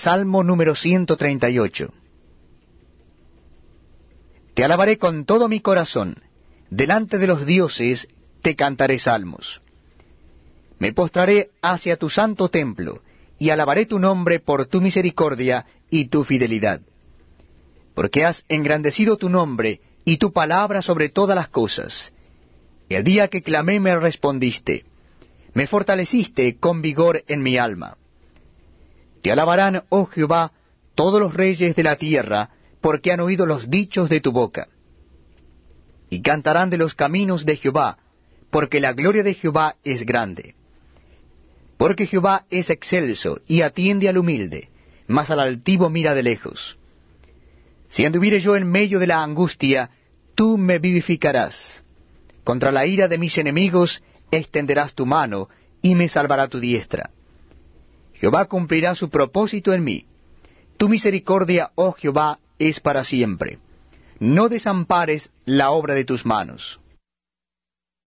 Salmo número 138. Te alabaré con todo mi corazón, delante de los dioses te cantaré salmos. Me postraré hacia tu santo templo, y alabaré tu nombre por tu misericordia y tu fidelidad. Porque has engrandecido tu nombre y tu palabra sobre todas las cosas. El día que clamé me respondiste, me fortaleciste con vigor en mi alma. Te alabarán, oh Jehová, todos los reyes de la tierra, porque han oído los dichos de tu boca. Y cantarán de los caminos de Jehová, porque la gloria de Jehová es grande. Porque Jehová es excelso y atiende al humilde, mas al altivo mira de lejos. Si anduviere yo en medio de la angustia, tú me vivificarás. Contra la ira de mis enemigos extenderás tu mano, y me salvará tu diestra. Jehová cumplirá su propósito en mí. Tu misericordia, oh Jehová, es para siempre. No desampares la obra de tus manos.